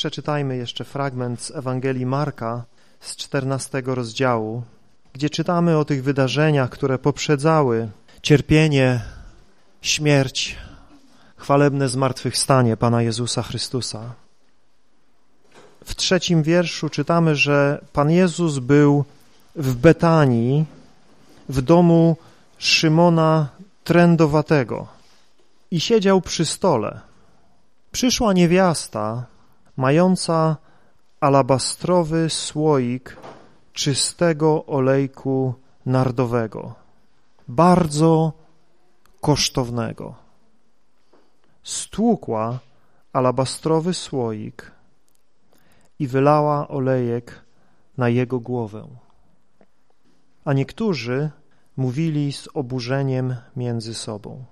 Przeczytajmy jeszcze fragment z Ewangelii Marka z 14 rozdziału, gdzie czytamy o tych wydarzeniach, które poprzedzały cierpienie, śmierć, chwalebne zmartwychwstanie Pana Jezusa Chrystusa. W trzecim wierszu czytamy, że Pan Jezus był w Betanii, w domu Szymona Trędowatego i siedział przy stole. Przyszła niewiasta, mająca alabastrowy słoik czystego olejku nardowego, bardzo kosztownego. Stłukła alabastrowy słoik i wylała olejek na jego głowę. A niektórzy mówili z oburzeniem między sobą.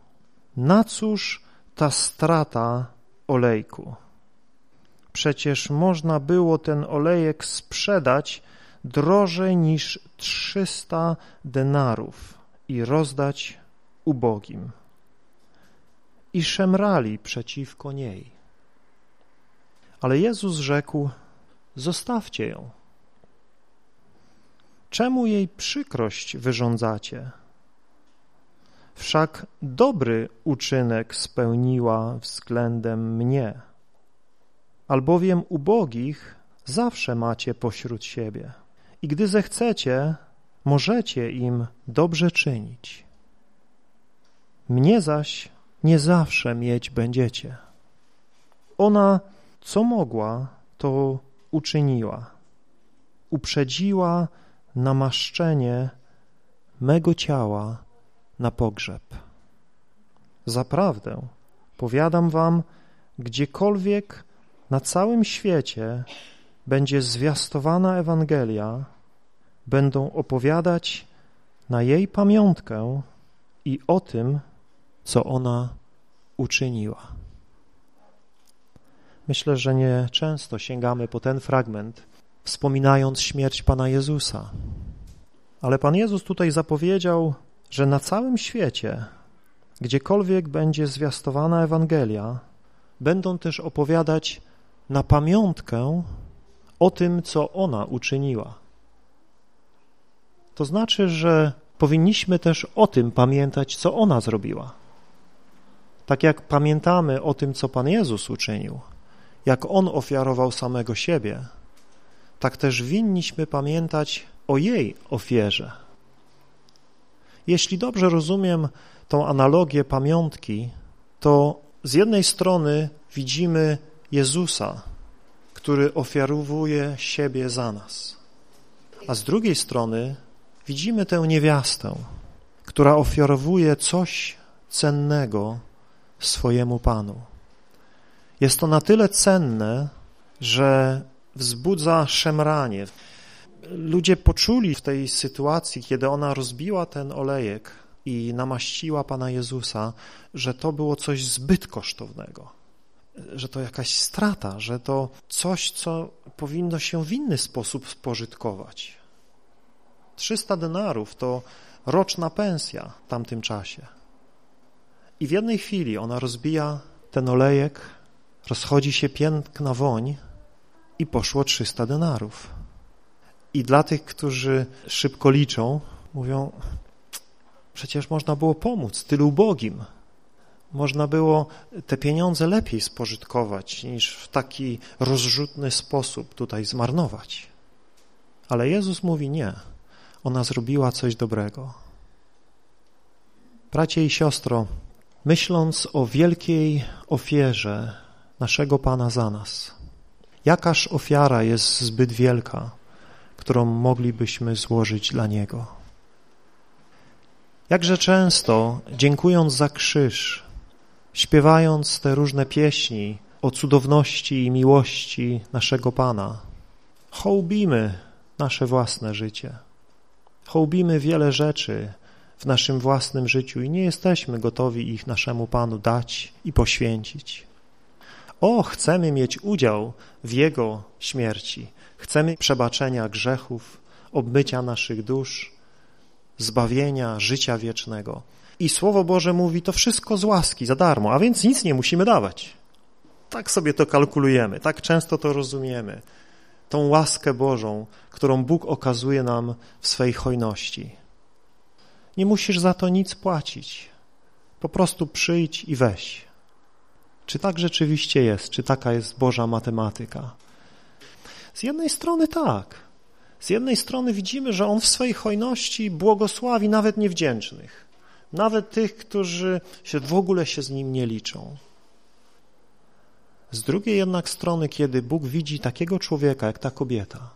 Na cóż ta strata olejku? Przecież można było ten olejek sprzedać drożej niż trzysta denarów i rozdać ubogim. I szemrali przeciwko niej. Ale Jezus rzekł, zostawcie ją. Czemu jej przykrość wyrządzacie? Wszak dobry uczynek spełniła względem mnie, albowiem ubogich zawsze macie pośród siebie i gdy zechcecie, możecie im dobrze czynić. Mnie zaś nie zawsze mieć będziecie. Ona, co mogła, to uczyniła. Uprzedziła namaszczenie mego ciała na pogrzeb. Zaprawdę, powiadam wam, gdziekolwiek na całym świecie będzie zwiastowana Ewangelia, będą opowiadać na jej pamiątkę i o tym, co ona uczyniła. Myślę, że nie często sięgamy po ten fragment, wspominając śmierć Pana Jezusa. Ale Pan Jezus tutaj zapowiedział, że na całym świecie, gdziekolwiek będzie zwiastowana Ewangelia, będą też opowiadać na pamiątkę o tym, co ona uczyniła. To znaczy, że powinniśmy też o tym pamiętać, co ona zrobiła. Tak jak pamiętamy o tym, co Pan Jezus uczynił, jak On ofiarował samego siebie, tak też winniśmy pamiętać o jej ofierze. Jeśli dobrze rozumiem tą analogię pamiątki, to z jednej strony widzimy Jezusa, który ofiarowuje siebie za nas, a z drugiej strony widzimy tę niewiastę, która ofiarowuje coś cennego swojemu Panu. Jest to na tyle cenne, że wzbudza szemranie. Ludzie poczuli w tej sytuacji, kiedy ona rozbiła ten olejek i namaściła Pana Jezusa, że to było coś zbyt kosztownego, że to jakaś strata, że to coś, co powinno się w inny sposób spożytkować. 300 denarów to roczna pensja w tamtym czasie. I w jednej chwili ona rozbija ten olejek, rozchodzi się piękna woń i poszło 300 denarów. I dla tych, którzy szybko liczą, mówią, przecież można było pomóc tylu ubogim. Można było te pieniądze lepiej spożytkować, niż w taki rozrzutny sposób tutaj zmarnować. Ale Jezus mówi nie. Ona zrobiła coś dobrego. Bracie i siostro, myśląc o wielkiej ofierze naszego Pana za nas, jakaż ofiara jest zbyt wielka, którą moglibyśmy złożyć dla Niego? Jakże często, dziękując za krzyż, śpiewając te różne pieśni o cudowności i miłości naszego Pana, hołbimy nasze własne życie. Hołbimy wiele rzeczy w naszym własnym życiu i nie jesteśmy gotowi ich naszemu Panu dać i poświęcić. O, chcemy mieć udział w Jego śmierci. Chcemy przebaczenia grzechów, obmycia naszych dusz, zbawienia, życia wiecznego. I Słowo Boże mówi, to wszystko z łaski, za darmo, a więc nic nie musimy dawać. Tak sobie to kalkulujemy, tak często to rozumiemy. Tą łaskę Bożą, którą Bóg okazuje nam w swej hojności. Nie musisz za to nic płacić. Po prostu przyjdź i weź. Czy tak rzeczywiście jest? Czy taka jest Boża matematyka? Z jednej strony tak. Z jednej strony widzimy, że On w swojej hojności błogosławi nawet niewdzięcznych. Nawet tych, którzy się w ogóle się z Nim nie liczą. Z drugiej jednak strony, kiedy Bóg widzi takiego człowieka, jak ta kobieta,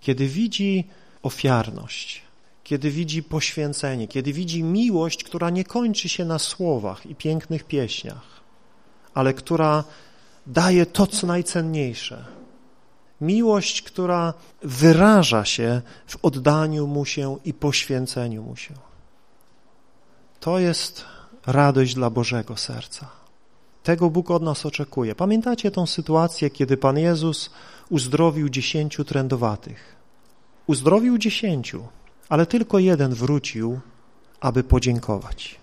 kiedy widzi ofiarność, kiedy widzi poświęcenie, kiedy widzi miłość, która nie kończy się na słowach i pięknych pieśniach, ale która daje to, co najcenniejsze. Miłość, która wyraża się w oddaniu mu się i poświęceniu mu się. To jest radość dla Bożego serca. Tego Bóg od nas oczekuje. Pamiętacie tą sytuację, kiedy Pan Jezus uzdrowił dziesięciu trędowatych? Uzdrowił dziesięciu, ale tylko jeden wrócił, aby podziękować.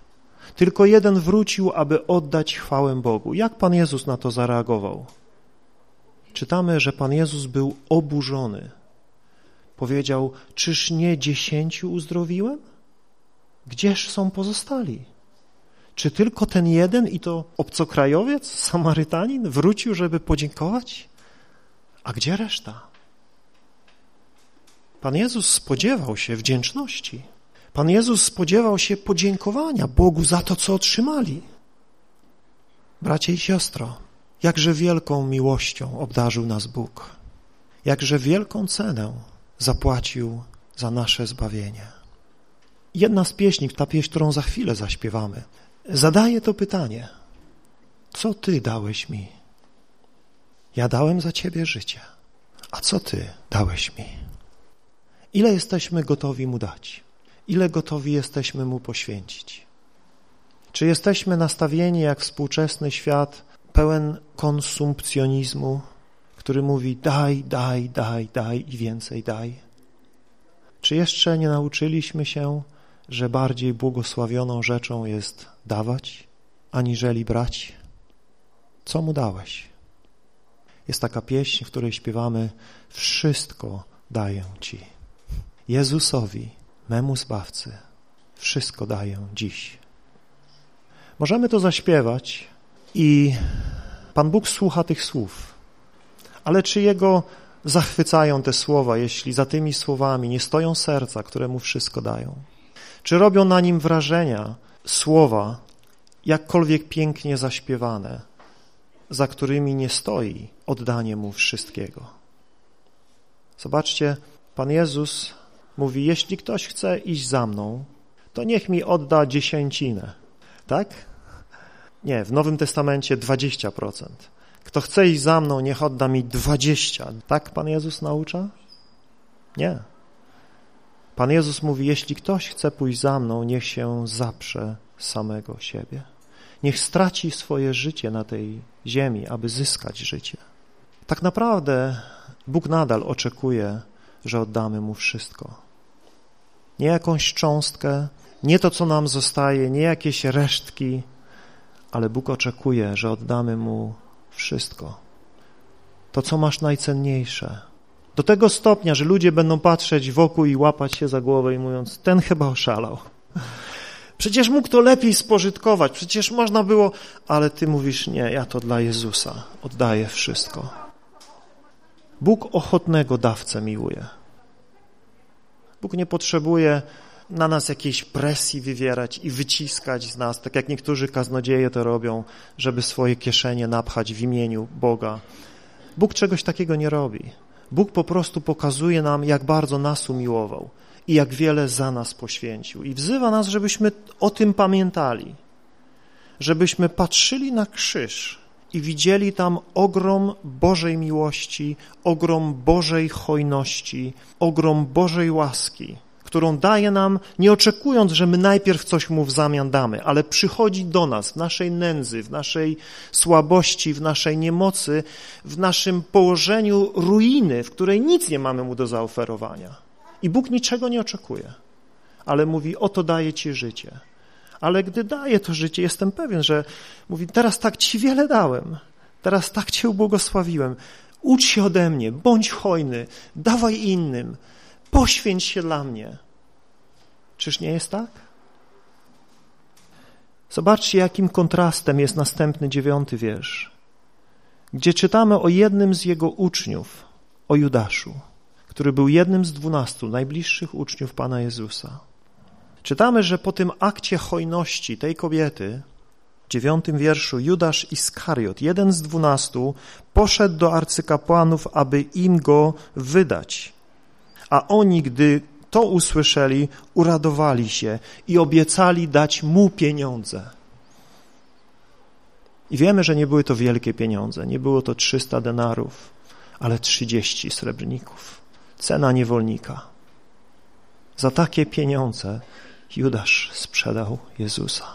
Tylko jeden wrócił, aby oddać chwałę Bogu. Jak Pan Jezus na to zareagował? Czytamy, że Pan Jezus był oburzony. Powiedział, czyż nie dziesięciu uzdrowiłem? Gdzież są pozostali? Czy tylko ten jeden i to obcokrajowiec, Samarytanin wrócił, żeby podziękować? A gdzie reszta? Pan Jezus spodziewał się wdzięczności. Pan Jezus spodziewał się podziękowania Bogu za to, co otrzymali. Bracie i siostro, jakże wielką miłością obdarzył nas Bóg, jakże wielką cenę zapłacił za nasze zbawienie. Jedna z pieśni, ta pieśń, którą za chwilę zaśpiewamy, zadaje to pytanie. Co Ty dałeś mi? Ja dałem za Ciebie życie. A co Ty dałeś mi? Ile jesteśmy gotowi Mu dać? Ile gotowi jesteśmy Mu poświęcić? Czy jesteśmy nastawieni jak współczesny świat pełen konsumpcjonizmu, który mówi daj, daj, daj, daj i więcej daj? Czy jeszcze nie nauczyliśmy się, że bardziej błogosławioną rzeczą jest dawać, aniżeli brać? Co Mu dałeś? Jest taka pieśń, w której śpiewamy Wszystko daję Ci. Jezusowi, memu Zbawcy, wszystko daję dziś. Możemy to zaśpiewać i Pan Bóg słucha tych słów, ale czy Jego zachwycają te słowa, jeśli za tymi słowami nie stoją serca, które Mu wszystko dają? Czy robią na Nim wrażenia słowa, jakkolwiek pięknie zaśpiewane, za którymi nie stoi oddanie Mu wszystkiego? Zobaczcie, Pan Jezus mówi, jeśli ktoś chce iść za mną, to niech mi odda dziesięcinę. Tak? Nie, w Nowym Testamencie 20%. Kto chce iść za mną, niech odda mi 20. Tak Pan Jezus naucza? Nie. Pan Jezus mówi, jeśli ktoś chce pójść za mną, niech się zaprze samego siebie. Niech straci swoje życie na tej ziemi, aby zyskać życie. Tak naprawdę Bóg nadal oczekuje, że oddamy Mu wszystko nie jakąś cząstkę, nie to, co nam zostaje, nie jakieś resztki, ale Bóg oczekuje, że oddamy Mu wszystko. To, co masz najcenniejsze. Do tego stopnia, że ludzie będą patrzeć wokół i łapać się za głowę i mówiąc, ten chyba oszalał. Przecież mógł to lepiej spożytkować, przecież można było, ale ty mówisz, nie, ja to dla Jezusa oddaję wszystko. Bóg ochotnego dawcę miłuje. Bóg nie potrzebuje na nas jakiejś presji wywierać i wyciskać z nas, tak jak niektórzy kaznodzieje to robią, żeby swoje kieszenie napchać w imieniu Boga. Bóg czegoś takiego nie robi. Bóg po prostu pokazuje nam, jak bardzo nas umiłował i jak wiele za nas poświęcił. I wzywa nas, żebyśmy o tym pamiętali, żebyśmy patrzyli na krzyż i widzieli tam ogrom Bożej miłości, ogrom Bożej hojności, ogrom Bożej łaski, którą daje nam, nie oczekując, że my najpierw coś Mu w zamian damy, ale przychodzi do nas w naszej nędzy, w naszej słabości, w naszej niemocy, w naszym położeniu ruiny, w której nic nie mamy Mu do zaoferowania. I Bóg niczego nie oczekuje, ale mówi, oto daje Ci życie ale gdy daje to życie, jestem pewien, że mówi, teraz tak ci wiele dałem, teraz tak Cię ubłogosławiłem, ucz się ode mnie, bądź hojny, dawaj innym, poświęć się dla mnie. Czyż nie jest tak? Zobaczcie, jakim kontrastem jest następny dziewiąty wiersz, gdzie czytamy o jednym z jego uczniów, o Judaszu, który był jednym z dwunastu najbliższych uczniów Pana Jezusa. Czytamy, że po tym akcie hojności tej kobiety, w dziewiątym wierszu, Judasz Iskariot, jeden z dwunastu, poszedł do arcykapłanów, aby im go wydać. A oni, gdy to usłyszeli, uradowali się i obiecali dać mu pieniądze. I wiemy, że nie były to wielkie pieniądze, nie było to 300 denarów, ale 30 srebrników. Cena niewolnika. Za takie pieniądze Judasz sprzedał Jezusa.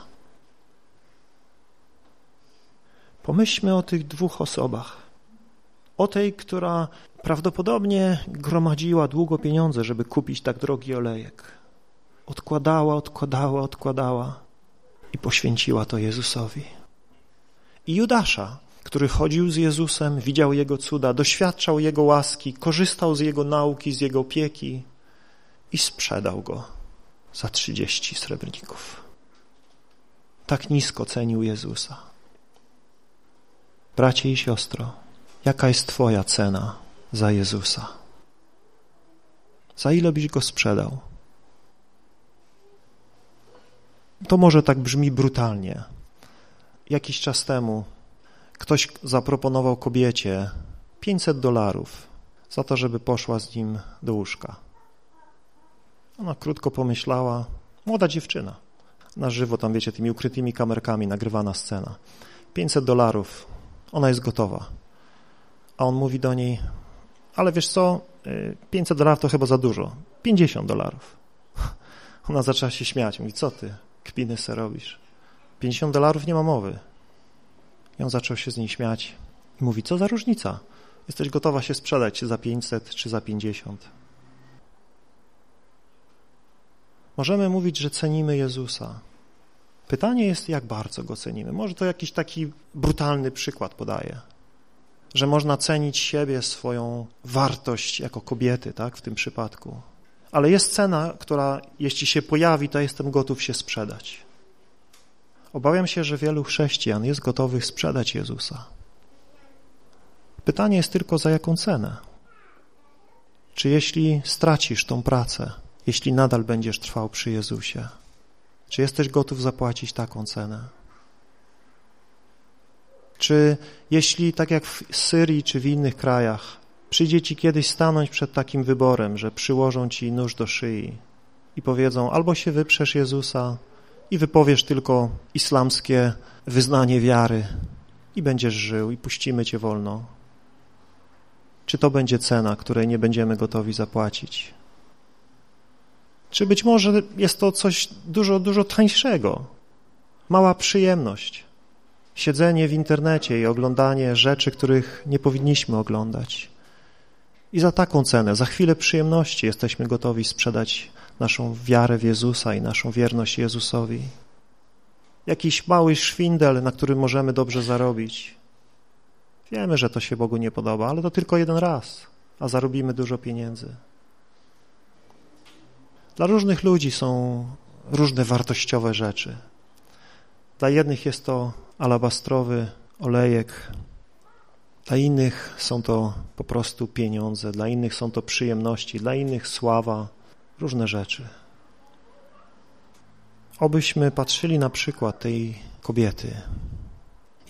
Pomyślmy o tych dwóch osobach. O tej, która prawdopodobnie gromadziła długo pieniądze, żeby kupić tak drogi olejek. Odkładała, odkładała, odkładała i poświęciła to Jezusowi. I Judasza, który chodził z Jezusem, widział Jego cuda, doświadczał Jego łaski, korzystał z Jego nauki, z Jego opieki i sprzedał Go za trzydzieści srebrników. Tak nisko cenił Jezusa. Bracie i siostro, jaka jest Twoja cena za Jezusa? Za ile byś Go sprzedał? To może tak brzmi brutalnie. Jakiś czas temu ktoś zaproponował kobiecie 500 dolarów za to, żeby poszła z nim do łóżka. Ona krótko pomyślała, młoda dziewczyna, na żywo tam, wiecie, tymi ukrytymi kamerkami nagrywana scena. 500 dolarów, ona jest gotowa. A on mówi do niej, ale wiesz co, 500 y, dolarów to chyba za dużo, 50 dolarów. Ona zaczęła się śmiać, mówi, co ty, kpiny se robisz? 50 dolarów nie ma mowy. I on zaczął się z niej śmiać i mówi, co za różnica? Jesteś gotowa się sprzedać za 500, czy za 50. Możemy mówić, że cenimy Jezusa. Pytanie jest, jak bardzo Go cenimy. Może to jakiś taki brutalny przykład podaje, że można cenić siebie, swoją wartość jako kobiety, tak, w tym przypadku. Ale jest cena, która jeśli się pojawi, to jestem gotów się sprzedać. Obawiam się, że wielu chrześcijan jest gotowych sprzedać Jezusa. Pytanie jest tylko, za jaką cenę? Czy jeśli stracisz tą pracę, jeśli nadal będziesz trwał przy Jezusie? Czy jesteś gotów zapłacić taką cenę? Czy jeśli, tak jak w Syrii czy w innych krajach, przyjdzie ci kiedyś stanąć przed takim wyborem, że przyłożą ci nóż do szyi i powiedzą albo się wyprzesz Jezusa i wypowiesz tylko islamskie wyznanie wiary i będziesz żył i puścimy cię wolno. Czy to będzie cena, której nie będziemy gotowi zapłacić? Czy być może jest to coś dużo, dużo tańszego? Mała przyjemność. Siedzenie w internecie i oglądanie rzeczy, których nie powinniśmy oglądać. I za taką cenę, za chwilę przyjemności jesteśmy gotowi sprzedać naszą wiarę w Jezusa i naszą wierność Jezusowi. Jakiś mały szwindel, na którym możemy dobrze zarobić. Wiemy, że to się Bogu nie podoba, ale to tylko jeden raz, a zarobimy dużo pieniędzy. Dla różnych ludzi są różne wartościowe rzeczy. Dla jednych jest to alabastrowy olejek, dla innych są to po prostu pieniądze, dla innych są to przyjemności, dla innych sława, różne rzeczy. Obyśmy patrzyli na przykład tej kobiety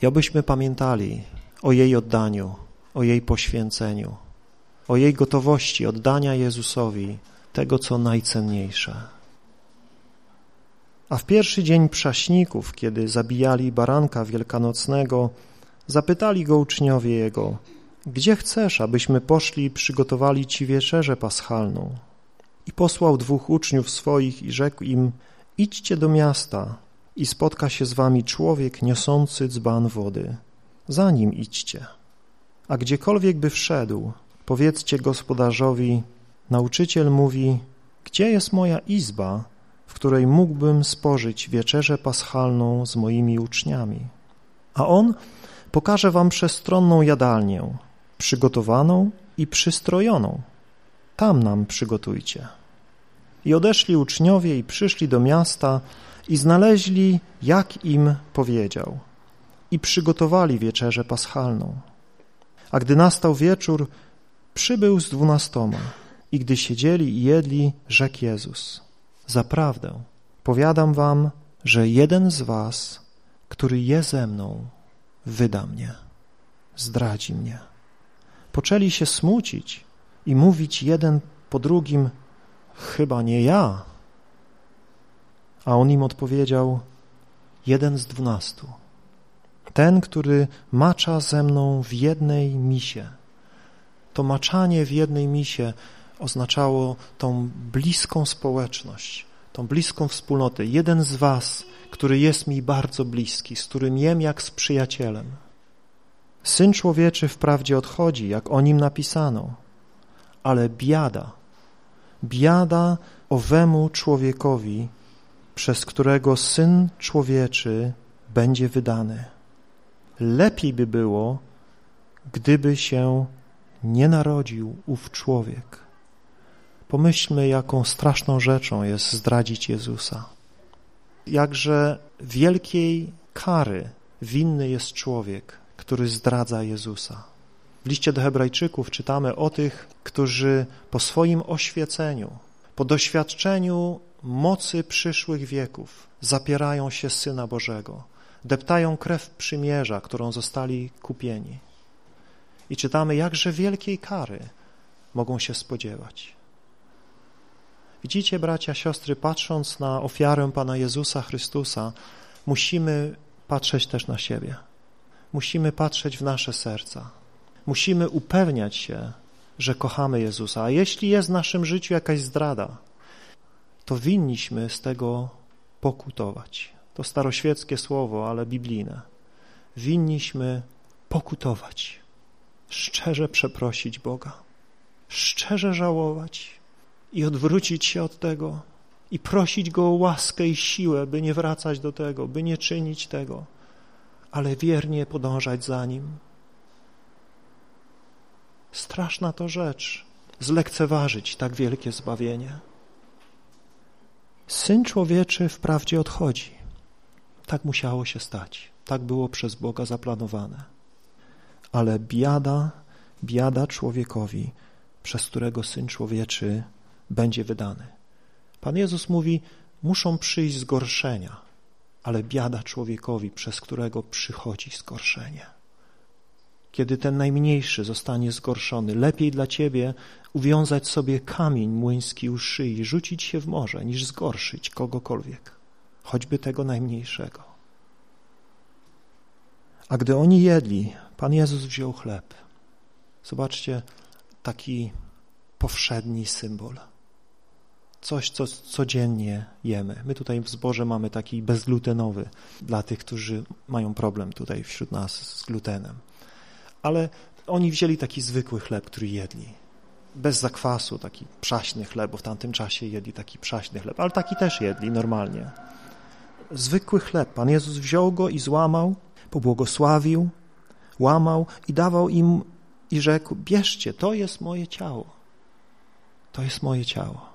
i obyśmy pamiętali o jej oddaniu, o jej poświęceniu, o jej gotowości oddania Jezusowi tego, co najcenniejsze. A w pierwszy dzień prześników, kiedy zabijali baranka wielkanocnego, zapytali go uczniowie jego, gdzie chcesz, abyśmy poszli i przygotowali ci wieczerzę paschalną? I posłał dwóch uczniów swoich i rzekł im, idźcie do miasta i spotka się z wami człowiek niosący dzban wody. Za nim idźcie. A gdziekolwiek by wszedł, powiedzcie gospodarzowi, Nauczyciel mówi, gdzie jest moja izba, w której mógłbym spożyć wieczerzę paschalną z moimi uczniami? A on, Pokażę wam przestronną jadalnię, przygotowaną i przystrojoną. Tam nam przygotujcie. I odeszli uczniowie i przyszli do miasta i znaleźli, jak im powiedział. I przygotowali wieczerzę paschalną. A gdy nastał wieczór, przybył z dwunastoma. I gdy siedzieli i jedli, rzekł Jezus. Zaprawdę, powiadam wam, że jeden z was, który je ze mną, wyda mnie, zdradzi mnie. Poczęli się smucić i mówić jeden po drugim, chyba nie ja. A on im odpowiedział, jeden z dwunastu, ten, który macza ze mną w jednej misie. To maczanie w jednej misie oznaczało tą bliską społeczność, tą bliską wspólnotę. Jeden z was, który jest mi bardzo bliski, z którym jem jak z przyjacielem. Syn człowieczy wprawdzie odchodzi, jak o nim napisano, ale biada, biada owemu człowiekowi, przez którego Syn człowieczy będzie wydany. Lepiej by było, gdyby się nie narodził ów człowiek. Pomyślmy, jaką straszną rzeczą jest zdradzić Jezusa. Jakże wielkiej kary winny jest człowiek, który zdradza Jezusa. W liście do Hebrajczyków czytamy o tych, którzy po swoim oświeceniu, po doświadczeniu mocy przyszłych wieków zapierają się Syna Bożego, deptają krew przymierza, którą zostali kupieni. I czytamy, jakże wielkiej kary mogą się spodziewać. Widzicie, bracia, siostry, patrząc na ofiarę Pana Jezusa Chrystusa, musimy patrzeć też na siebie. Musimy patrzeć w nasze serca. Musimy upewniać się, że kochamy Jezusa. A jeśli jest w naszym życiu jakaś zdrada, to winniśmy z tego pokutować. To staroświeckie słowo, ale biblijne. Winniśmy pokutować, szczerze przeprosić Boga, szczerze żałować i odwrócić się od tego i prosić Go o łaskę i siłę, by nie wracać do tego, by nie czynić tego, ale wiernie podążać za Nim. Straszna to rzecz, zlekceważyć tak wielkie zbawienie. Syn człowieczy wprawdzie odchodzi. Tak musiało się stać. Tak było przez Boga zaplanowane. Ale biada, biada człowiekowi, przez którego Syn człowieczy będzie wydany. Pan Jezus mówi, muszą przyjść zgorszenia, ale biada człowiekowi, przez którego przychodzi zgorszenie. Kiedy ten najmniejszy zostanie zgorszony, lepiej dla ciebie uwiązać sobie kamień młyński u szyi, rzucić się w morze, niż zgorszyć kogokolwiek, choćby tego najmniejszego. A gdy oni jedli, Pan Jezus wziął chleb. Zobaczcie, taki powszedni symbol – coś, co codziennie jemy. My tutaj w zborze mamy taki bezglutenowy dla tych, którzy mają problem tutaj wśród nas z glutenem. Ale oni wzięli taki zwykły chleb, który jedli. Bez zakwasu, taki przaśny chleb, bo w tamtym czasie jedli taki przaśny chleb, ale taki też jedli normalnie. Zwykły chleb. Pan Jezus wziął go i złamał, pobłogosławił, łamał i dawał im i rzekł, bierzcie, to jest moje ciało. To jest moje ciało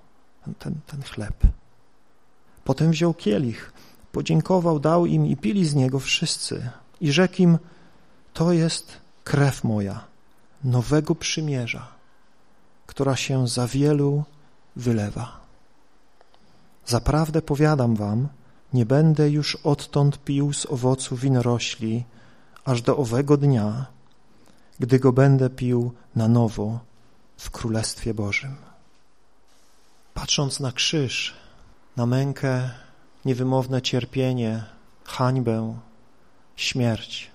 ten, ten chleb. Potem wziął kielich, podziękował, dał im i pili z niego wszyscy. I rzekł im, to jest krew moja, nowego przymierza, która się za wielu wylewa. Zaprawdę powiadam wam, nie będę już odtąd pił z owocu winorośli, aż do owego dnia, gdy go będę pił na nowo w Królestwie Bożym. Patrząc na krzyż, na mękę, niewymowne cierpienie, hańbę, śmierć,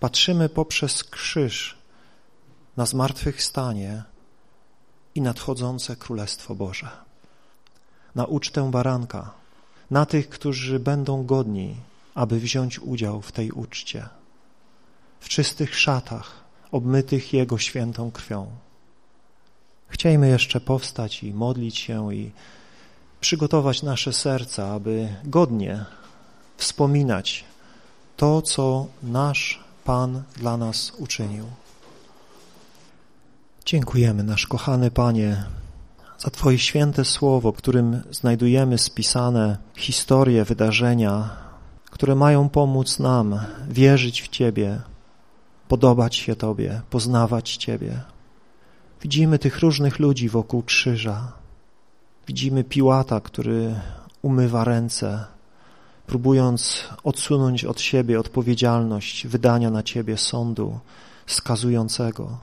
patrzymy poprzez krzyż na zmartwychwstanie i nadchodzące Królestwo Boże. Na ucztę baranka, na tych, którzy będą godni, aby wziąć udział w tej uczcie, w czystych szatach, obmytych Jego świętą krwią. Chciejmy jeszcze powstać i modlić się i przygotować nasze serca, aby godnie wspominać to, co nasz Pan dla nas uczynił. Dziękujemy, nasz kochany Panie, za Twoje święte słowo, którym znajdujemy spisane historie, wydarzenia, które mają pomóc nam wierzyć w Ciebie, podobać się Tobie, poznawać Ciebie. Widzimy tych różnych ludzi wokół krzyża. Widzimy Piłata, który umywa ręce, próbując odsunąć od siebie odpowiedzialność wydania na Ciebie sądu skazującego,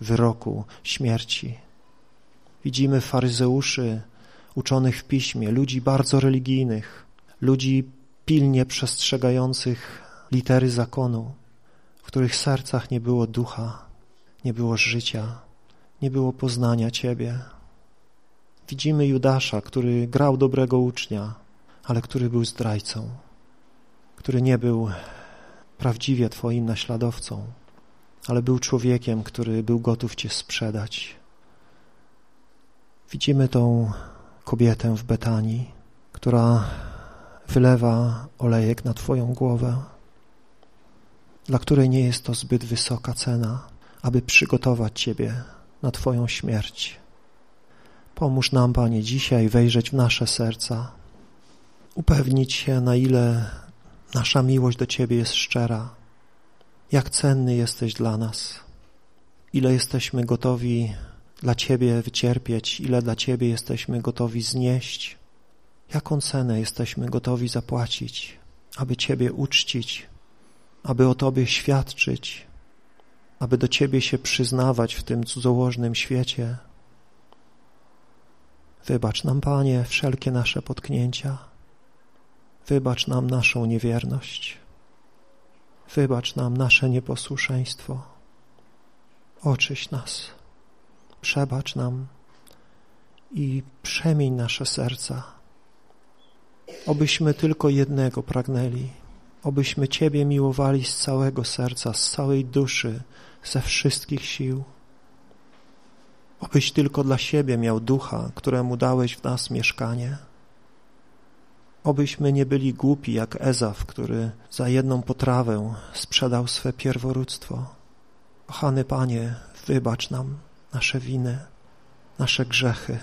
wyroku śmierci. Widzimy faryzeuszy uczonych w piśmie, ludzi bardzo religijnych, ludzi pilnie przestrzegających litery zakonu, w których sercach nie było ducha, nie było życia, nie było poznania Ciebie. Widzimy Judasza, który grał dobrego ucznia, ale który był zdrajcą, który nie był prawdziwie Twoim naśladowcą, ale był człowiekiem, który był gotów Cię sprzedać. Widzimy tą kobietę w Betanii, która wylewa olejek na Twoją głowę, dla której nie jest to zbyt wysoka cena, aby przygotować Ciebie na Twoją śmierć. Pomóż nam, Panie, dzisiaj wejrzeć w nasze serca, upewnić się, na ile nasza miłość do Ciebie jest szczera, jak cenny jesteś dla nas, ile jesteśmy gotowi dla Ciebie wycierpieć, ile dla Ciebie jesteśmy gotowi znieść, jaką cenę jesteśmy gotowi zapłacić, aby Ciebie uczcić, aby o Tobie świadczyć, aby do Ciebie się przyznawać w tym cudzołożnym świecie. Wybacz nam, Panie, wszelkie nasze potknięcia. Wybacz nam naszą niewierność. Wybacz nam nasze nieposłuszeństwo. Oczyś nas, przebacz nam i przemień nasze serca. Obyśmy tylko jednego pragnęli, obyśmy Ciebie miłowali z całego serca, z całej duszy, ze wszystkich sił. Obyś tylko dla siebie miał ducha, któremu dałeś w nas mieszkanie. Obyśmy nie byli głupi jak Ezaf, który za jedną potrawę sprzedał swe pierworództwo. Kochany Panie, wybacz nam nasze winy, nasze grzechy.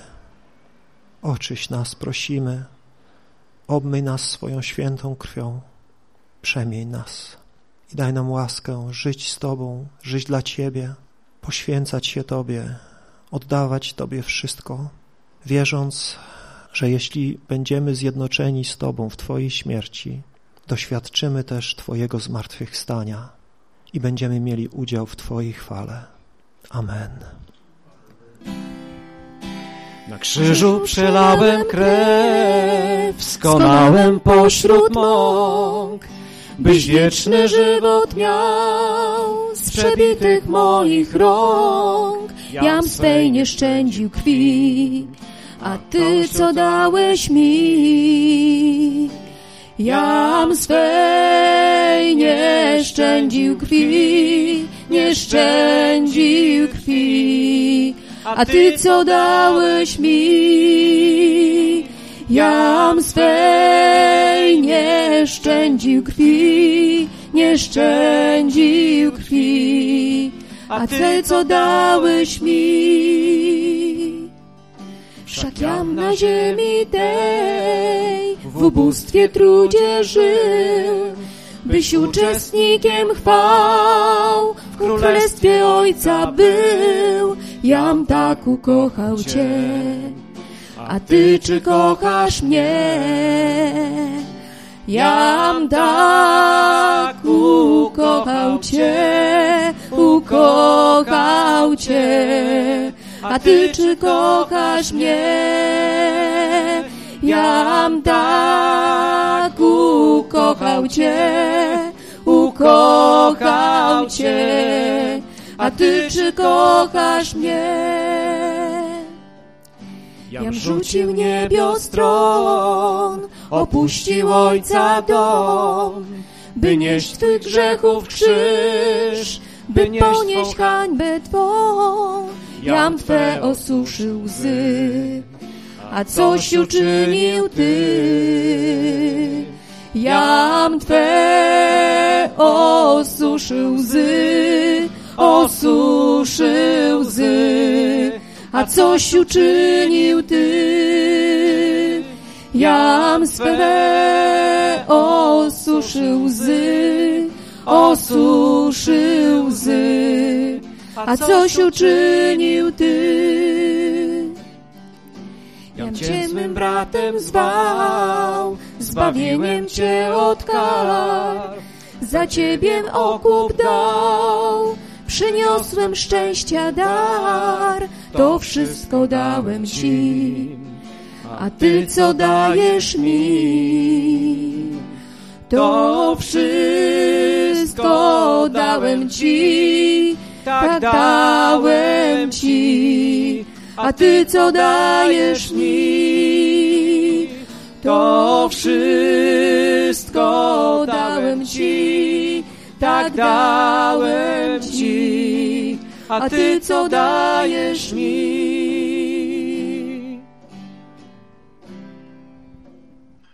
Oczyś nas, prosimy, obmyj nas swoją świętą krwią, przemień nas i daj nam łaskę żyć z Tobą, żyć dla Ciebie, poświęcać się Tobie, oddawać Tobie wszystko, wierząc, że jeśli będziemy zjednoczeni z Tobą w Twojej śmierci, doświadczymy też Twojego zmartwychwstania i będziemy mieli udział w Twojej chwale. Amen. Na krzyżu przelałem krew, skonałem pośród mąk, byś wieczny żywot miał z przebitych moich rąk. Jam swej nie szczędził krwi, a Ty, co dałeś mi, jam swej nie szczędził krwi, nie szczędził krwi, a Ty, co dałeś mi, jam swej nie szczędził krwi, nie szczędził krwi, a Ty, co dałeś mi. Wszak jam na ziemi tej w ubóstwie trudzie żył, byś uczestnikiem chwał w królestwie Ojca był. Jam tak ukochał Cię, a Ty czy kochasz mnie? Jam tak ukochał Cię, ukochał Cię, a Ty czy kochasz mnie? Jam tak ukochał Cię, ukochał Cię, a Ty czy kochasz mnie? Jam rzucił niebios tron, opuścił Ojca dom, by nieść Twych grzechów krzyż, by ponieść hańbę Twą. Jam Twe osuszył łzy, a coś uczynił Ty. Jam Twe osuszył łzy, osuszył łzy, a coś uczynił Ty. Jam swe osuszył łzy, osuszył łzy, a coś uczynił Ty. Jam Cię swym bratem zwał, zbawieniem Cię od kar, za Ciebie okup dał, przyniosłem szczęścia dar, to wszystko dałem Ci, a Ty co dajesz mi? To wszystko dałem Ci, tak dałem Ci, a Ty co dajesz mi? To wszystko dałem Ci, tak dałem Ci, a Ty co dajesz mi?